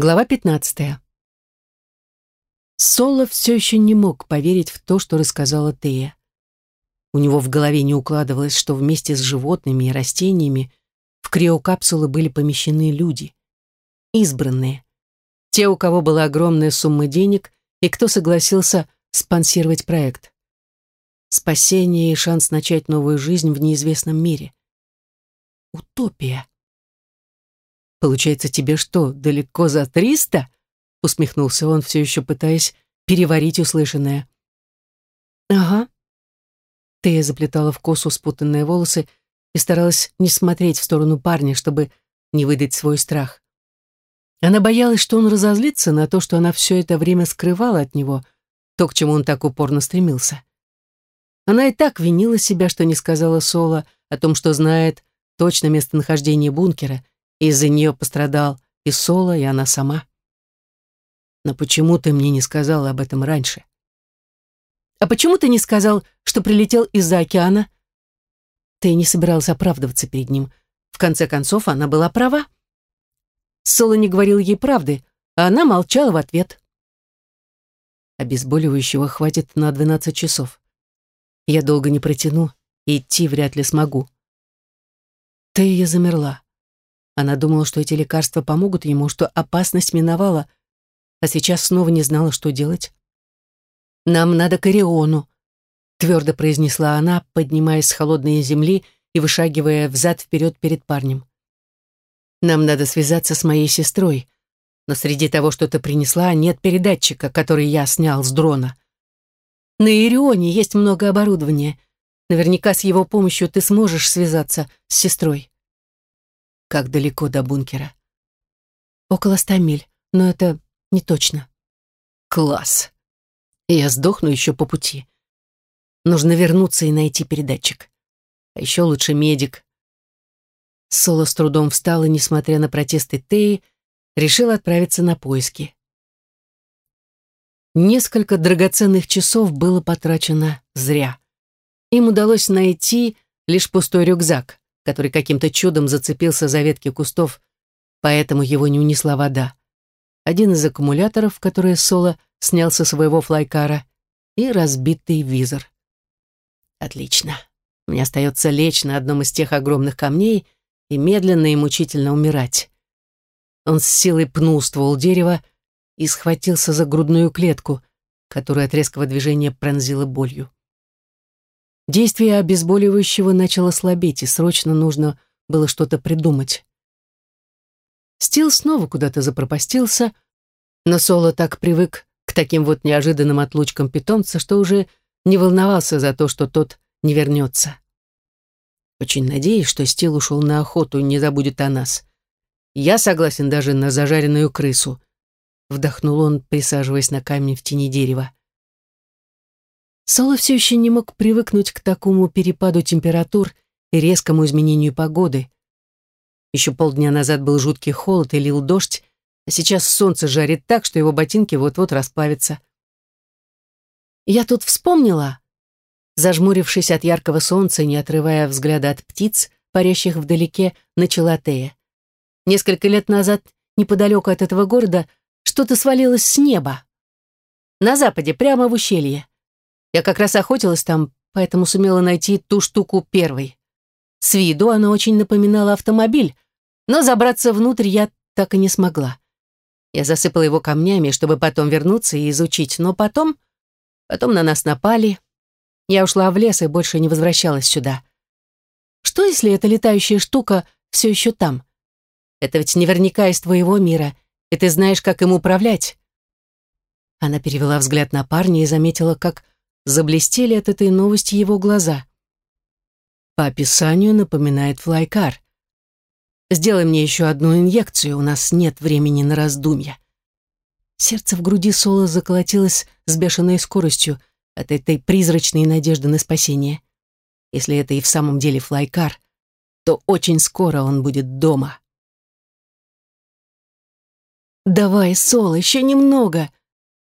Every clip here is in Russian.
Глава 15. Соло все еще не мог поверить в то, что рассказала Тея. У него в голове не укладывалось, что вместе с животными и растениями в криокапсулы были помещены люди. Избранные. Те, у кого была огромная сумма денег и кто согласился спонсировать проект. Спасение и шанс начать новую жизнь в неизвестном мире. Утопия. «Получается, тебе что, далеко за триста?» усмехнулся он, все еще пытаясь переварить услышанное. «Ага». Тея заплетала в косу спутанные волосы и старалась не смотреть в сторону парня, чтобы не выдать свой страх. Она боялась, что он разозлится на то, что она все это время скрывала от него, то, к чему он так упорно стремился. Она и так винила себя, что не сказала Соло о том, что знает точно местонахождение бункера из-за нее пострадал и Соло, и она сама. Но почему ты мне не сказала об этом раньше? А почему ты не сказал, что прилетел из-за океана? Ты не собирался оправдываться перед ним. В конце концов, она была права. Соло не говорил ей правды, а она молчала в ответ. Обезболивающего хватит на 12 часов. Я долго не протяну, и идти вряд ли смогу. Ты ее замерла. Она думала, что эти лекарства помогут ему, что опасность миновала, а сейчас снова не знала, что делать. «Нам надо к Ориону», — твердо произнесла она, поднимаясь с холодной земли и вышагивая взад-вперед перед парнем. «Нам надо связаться с моей сестрой, но среди того, что ты принесла, нет передатчика, который я снял с дрона. На Ирионе есть много оборудования. Наверняка с его помощью ты сможешь связаться с сестрой. Как далеко до бункера? Около ста миль, но это не точно. Класс. Я сдохну еще по пути. Нужно вернуться и найти передатчик. А еще лучше медик. Соло с трудом встал и, несмотря на протесты Теи, решил отправиться на поиски. Несколько драгоценных часов было потрачено зря. Им удалось найти лишь пустой рюкзак который каким-то чудом зацепился за ветки кустов, поэтому его не унесла вода. Один из аккумуляторов, которые Соло снял со своего флайкара, и разбитый визор. Отлично. Мне остается лечь на одном из тех огромных камней и медленно и мучительно умирать. Он с силой пнул ствол дерева и схватился за грудную клетку, которая от резкого движения пронзила болью. Действие обезболивающего начало слабеть, и срочно нужно было что-то придумать. Стил снова куда-то запропастился, но Соло так привык к таким вот неожиданным отлучкам питомца, что уже не волновался за то, что тот не вернется. Очень надеюсь, что Стил ушел на охоту и не забудет о нас. Я согласен даже на зажаренную крысу. Вдохнул он, присаживаясь на камень в тени дерева. Соло все еще не мог привыкнуть к такому перепаду температур и резкому изменению погоды. Еще полдня назад был жуткий холод и лил дождь, а сейчас солнце жарит так, что его ботинки вот-вот расплавятся. Я тут вспомнила, зажмурившись от яркого солнца, не отрывая взгляда от птиц, парящих вдалеке, начала Тея. Несколько лет назад, неподалеку от этого города, что-то свалилось с неба. На западе, прямо в ущелье. Я как раз охотилась там, поэтому сумела найти ту штуку первой. С виду она очень напоминала автомобиль, но забраться внутрь я так и не смогла. Я засыпала его камнями, чтобы потом вернуться и изучить, но потом... Потом на нас напали. Я ушла в лес и больше не возвращалась сюда. Что, если эта летающая штука все еще там? Это ведь наверняка из твоего мира, и ты знаешь, как им управлять. Она перевела взгляд на парня и заметила, как заблестели от этой новости его глаза. По описанию напоминает флайкар. Сделай мне еще одну инъекцию, у нас нет времени на раздумья. Сердце в груди Соло заколотилось с бешеной скоростью от этой призрачной надежды на спасение. Если это и в самом деле флайкар, то очень скоро он будет дома. «Давай, Соло, еще немного!»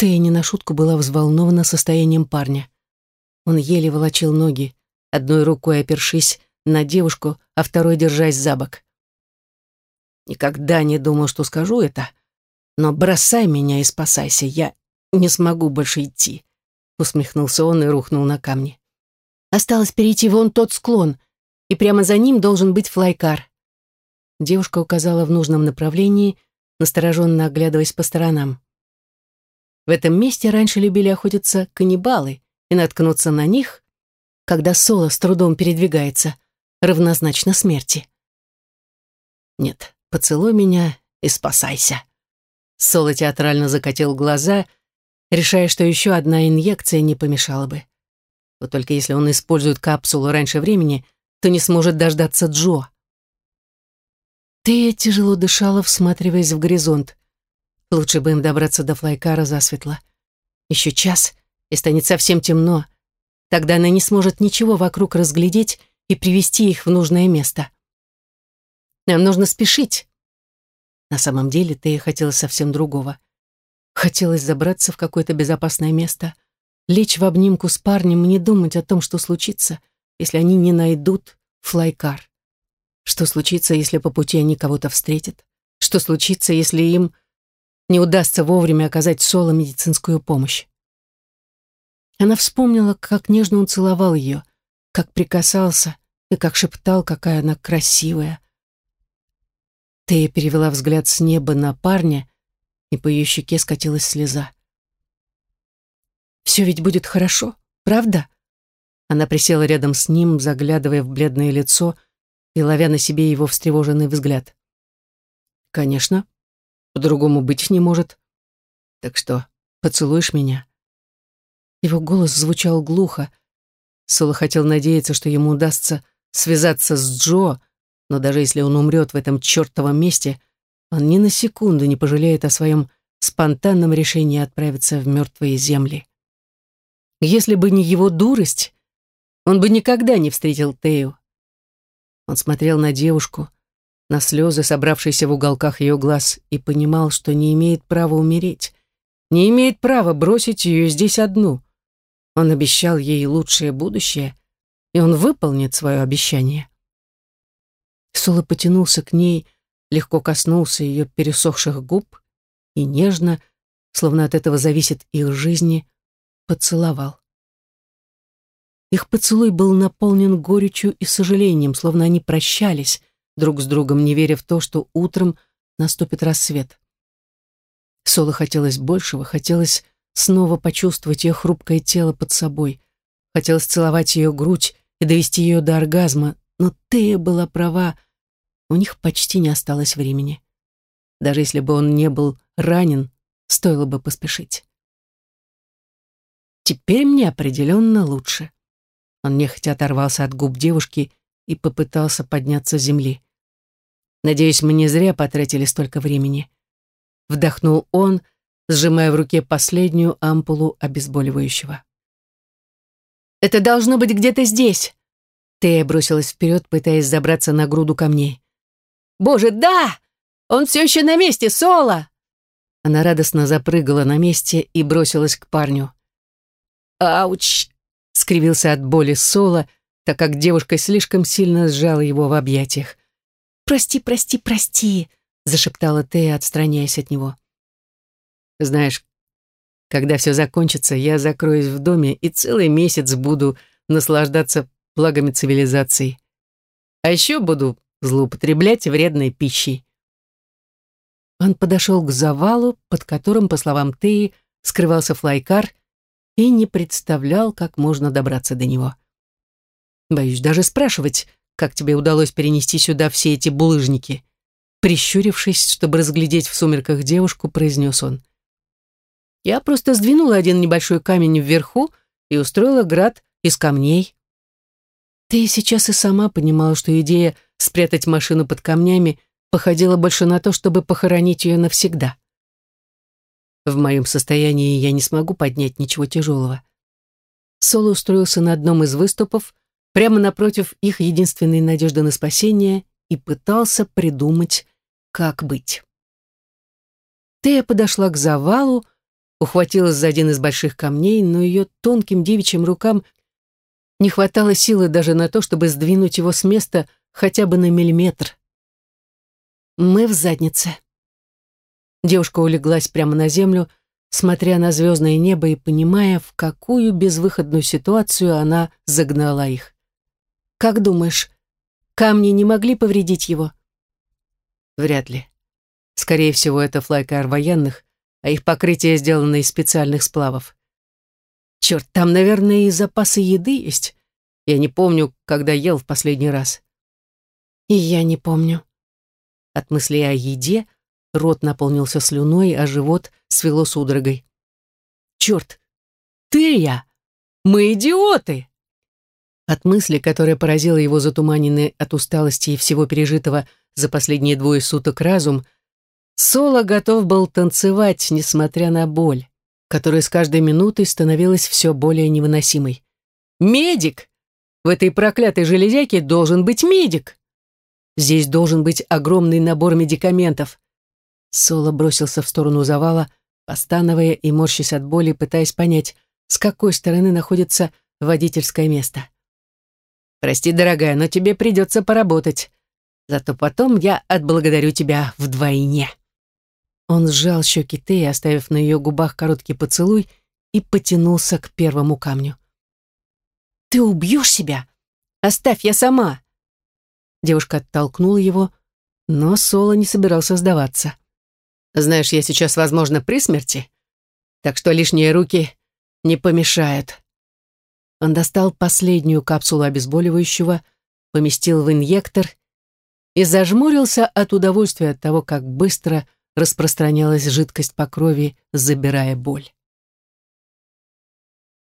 Тея не на шутку была взволнована состоянием парня. Он еле волочил ноги, одной рукой опершись на девушку, а второй держась за бок. Никогда не думал, что скажу это, Но бросай меня и спасайся, я не смогу больше идти», усмехнулся он и рухнул на камни. «Осталось перейти вон тот склон, и прямо за ним должен быть флайкар». Девушка указала в нужном направлении, настороженно оглядываясь по сторонам. В этом месте раньше любили охотиться каннибалы, и наткнуться на них, когда Соло с трудом передвигается, равнозначно смерти. Нет, поцелуй меня и спасайся. Соло театрально закатил глаза, решая, что еще одна инъекция не помешала бы. Вот только если он использует капсулу раньше времени, то не сможет дождаться Джо. Тея тяжело дышала, всматриваясь в горизонт. Лучше бы им добраться до флайкара засветло. Еще час, и станет совсем темно. Тогда она не сможет ничего вокруг разглядеть и привести их в нужное место. Нам нужно спешить. На самом деле Тея хотела совсем другого. Хотелось забраться в какое-то безопасное место, лечь в обнимку с парнем и не думать о том, что случится, если они не найдут флайкар. Что случится, если по пути они кого-то встретят? Что случится, если им не удастся вовремя оказать Соло медицинскую помощь? Она вспомнила, как нежно он целовал ее, как прикасался и как шептал, какая она красивая, Тея перевела взгляд с неба на парня, и по ее щеке скатилась слеза. «Все ведь будет хорошо, правда?» Она присела рядом с ним, заглядывая в бледное лицо и ловя на себе его встревоженный взгляд. «Конечно, по-другому быть не может. Так что, поцелуешь меня?» Его голос звучал глухо. Соло хотел надеяться, что ему удастся связаться с Джо, но даже если он умрет в этом чертовом месте, он ни на секунду не пожалеет о своем спонтанном решении отправиться в мертвые земли. Если бы не его дурость, он бы никогда не встретил Тею. Он смотрел на девушку, на слезы, собравшиеся в уголках ее глаз, и понимал, что не имеет права умереть, не имеет права бросить ее здесь одну. Он обещал ей лучшее будущее, и он выполнит свое обещание. Соло потянулся к ней, легко коснулся ее пересохших губ и нежно, словно от этого зависит их жизни, поцеловал. Их поцелуй был наполнен горечью и сожалением, словно они прощались друг с другом, не веря в то, что утром наступит рассвет. Соло хотелось большего, хотелось снова почувствовать ее хрупкое тело под собой, хотелось целовать ее грудь и довести ее до оргазма, но Тея была права, у них почти не осталось времени. Даже если бы он не был ранен, стоило бы поспешить. Теперь мне определенно лучше. Он нехотя оторвался от губ девушки и попытался подняться с земли. Надеюсь, мы не зря потратили столько времени. Вдохнул он, сжимая в руке последнюю ампулу обезболивающего. «Это должно быть где-то здесь!» Тея бросилась вперед, пытаясь забраться на груду камней. «Боже, да! Он все еще на месте, Соло!» Она радостно запрыгала на месте и бросилась к парню. «Ауч!» — скривился от боли Соло, так как девушка слишком сильно сжала его в объятиях. «Прости, прости, прости!» — зашептала Тея, отстраняясь от него. «Знаешь, когда все закончится, я закроюсь в доме и целый месяц буду наслаждаться благами цивилизации. А еще буду злоупотреблять вредной пищей. Он подошел к завалу, под которым, по словам Теи, скрывался флайкар, и не представлял, как можно добраться до него. Боюсь даже спрашивать, как тебе удалось перенести сюда все эти булыжники. Прищурившись, чтобы разглядеть в сумерках девушку, произнес он. Я просто сдвинула один небольшой камень вверху и устроила град из камней. Ты сейчас и сама понимала, что идея спрятать машину под камнями походила больше на то, чтобы похоронить ее навсегда. В моем состоянии я не смогу поднять ничего тяжелого. Соло устроился на одном из выступов, прямо напротив их единственной надежды на спасение, и пытался придумать, как быть. Тея подошла к завалу, ухватилась за один из больших камней, но ее тонким девичьим рукам не хватало силы даже на то, чтобы сдвинуть его с места хотя бы на миллиметр. Мы в заднице. Девушка улеглась прямо на землю, смотря на звездное небо и понимая, в какую безвыходную ситуацию она загнала их. «Как думаешь, камни не могли повредить его?» Вряд ли. Скорее всего, это флайкар военных, а их покрытие сделано из специальных сплавов. Черт, там, наверное, и запасы еды есть. Я не помню, когда ел в последний раз. И я не помню. От мысли о еде рот наполнился слюной, а живот свело судорогой. Черт, ты я! Мы идиоты! От мысли, которая поразила его затуманенный от усталости и всего пережитого за последние двое суток разум, Соло готов был танцевать, несмотря на боль, которая с каждой минутой становилась все более невыносимой. «Медик! В этой проклятой железяке должен быть медик! Здесь должен быть огромный набор медикаментов!» Соло бросился в сторону завала, постановая и морщась от боли, пытаясь понять, с какой стороны находится водительское место. «Прости, дорогая, но тебе придется поработать. Зато потом я отблагодарю тебя вдвойне». Он сжал щеки Теи, оставив на ее губах короткий поцелуй, и потянулся к первому камню. «Ты убьешь себя? Оставь, я сама!» Девушка оттолкнула его, но Соло не собирался сдаваться. «Знаешь, я сейчас, возможно, при смерти, так что лишние руки не помешают». Он достал последнюю капсулу обезболивающего, поместил в инъектор и зажмурился от удовольствия от того, как быстро распространялась жидкость по крови, забирая боль.